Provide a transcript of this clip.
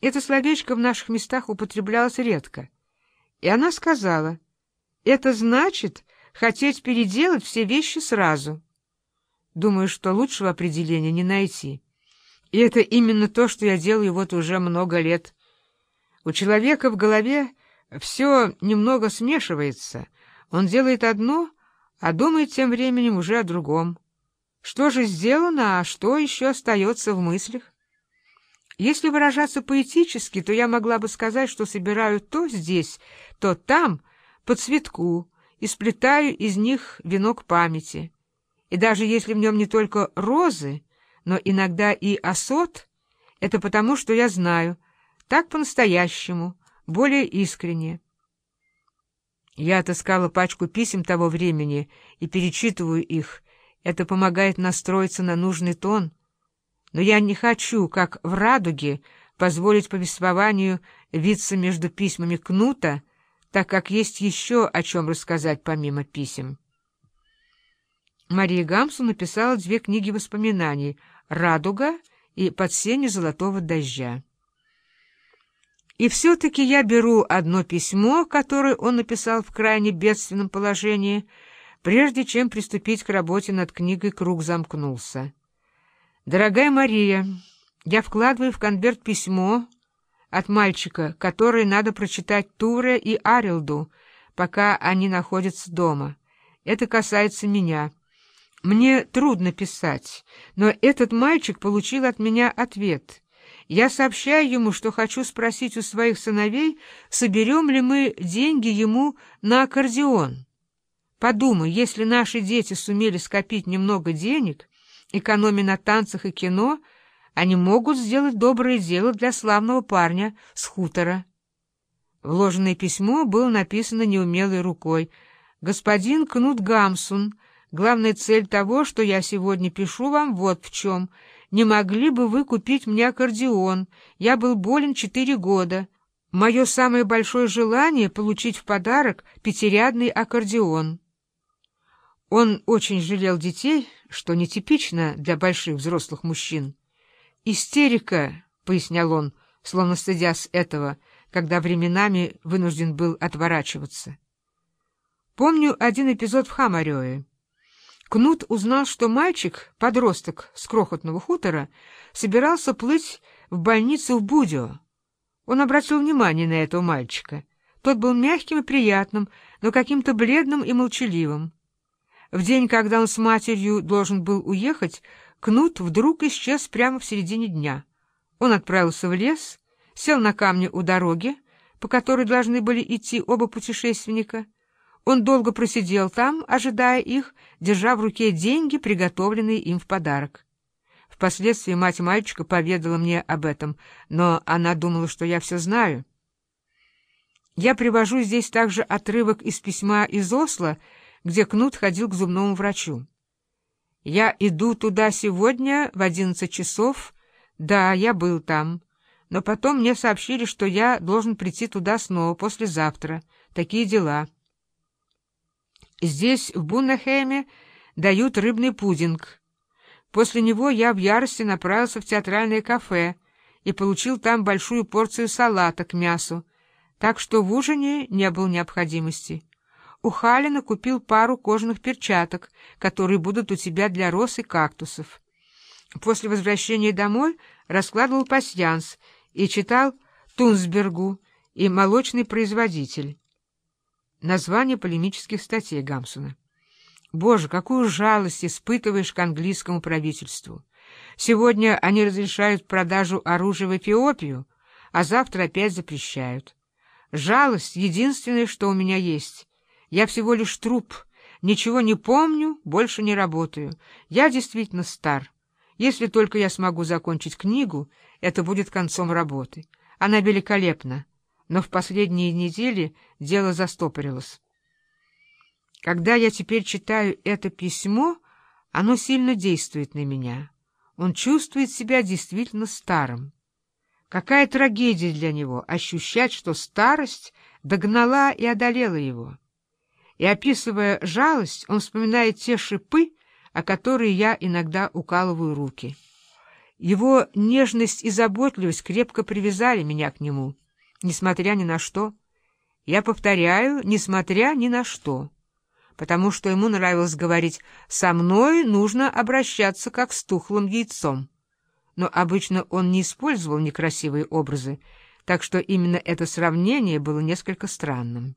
Это словечко в наших местах употреблялось редко. И она сказала, это значит хотеть переделать все вещи сразу. Думаю, что лучшего определения не найти. И это именно то, что я делаю вот уже много лет. У человека в голове все немного смешивается. Он делает одно, а думает тем временем уже о другом. Что же сделано, а что еще остается в мыслях? Если выражаться поэтически, то я могла бы сказать, что собираю то здесь, то там, по цветку, и сплетаю из них венок памяти. И даже если в нем не только розы, но иногда и осот, это потому, что я знаю, так по-настоящему, более искренне. Я отыскала пачку писем того времени и перечитываю их. Это помогает настроиться на нужный тон. Но я не хочу, как в «Радуге», позволить повествованию виться между письмами Кнута, так как есть еще о чем рассказать помимо писем. Мария Гамсу написала две книги воспоминаний «Радуга» и «Под сенью золотого дождя». И все-таки я беру одно письмо, которое он написал в крайне бедственном положении, прежде чем приступить к работе над книгой «Круг замкнулся». «Дорогая Мария, я вкладываю в конверт письмо от мальчика, которое надо прочитать Туре и Арилду, пока они находятся дома. Это касается меня». Мне трудно писать, но этот мальчик получил от меня ответ — я сообщаю ему, что хочу спросить у своих сыновей, соберем ли мы деньги ему на аккордеон. Подумай, если наши дети сумели скопить немного денег, экономя на танцах и кино, они могут сделать доброе дело для славного парня с хутора. Вложенное письмо было написано неумелой рукой. «Господин Кнут Гамсун, главная цель того, что я сегодня пишу вам, вот в чем — не могли бы вы купить мне аккордеон? Я был болен четыре года. Мое самое большое желание — получить в подарок пятирядный аккордеон. Он очень жалел детей, что нетипично для больших взрослых мужчин. «Истерика», — пояснял он, словно стыдясь этого, когда временами вынужден был отворачиваться. Помню один эпизод в Хамарёе. Кнут узнал, что мальчик, подросток с крохотного хутора, собирался плыть в больницу в Будио. Он обратил внимание на этого мальчика. Тот был мягким и приятным, но каким-то бледным и молчаливым. В день, когда он с матерью должен был уехать, Кнут вдруг исчез прямо в середине дня. Он отправился в лес, сел на камне у дороги, по которой должны были идти оба путешественника — он долго просидел там, ожидая их, держа в руке деньги, приготовленные им в подарок. Впоследствии мать мальчика поведала мне об этом, но она думала, что я все знаю. Я привожу здесь также отрывок из письма из Осло, где Кнут ходил к зубному врачу. «Я иду туда сегодня в одиннадцать часов. Да, я был там. Но потом мне сообщили, что я должен прийти туда снова послезавтра. Такие дела». Здесь, в Буннахейме, дают рыбный пудинг. После него я в ярости направился в театральное кафе и получил там большую порцию салата к мясу, так что в ужине не было необходимости. У Халина купил пару кожаных перчаток, которые будут у тебя для роз и кактусов. После возвращения домой раскладывал пасьянс и читал Тунсбергу и «Молочный производитель». Название полемических статей Гамсона. Боже, какую жалость испытываешь к английскому правительству. Сегодня они разрешают продажу оружия в Эфиопию, а завтра опять запрещают. Жалость — единственное, что у меня есть. Я всего лишь труп, ничего не помню, больше не работаю. Я действительно стар. Если только я смогу закончить книгу, это будет концом работы. Она великолепна но в последние недели дело застопорилось. Когда я теперь читаю это письмо, оно сильно действует на меня. Он чувствует себя действительно старым. Какая трагедия для него ощущать, что старость догнала и одолела его. И, описывая жалость, он вспоминает те шипы, о которые я иногда укалываю руки. Его нежность и заботливость крепко привязали меня к нему, несмотря ни на что. Я повторяю, несмотря ни на что, потому что ему нравилось говорить «со мной нужно обращаться как с тухлым яйцом». Но обычно он не использовал некрасивые образы, так что именно это сравнение было несколько странным.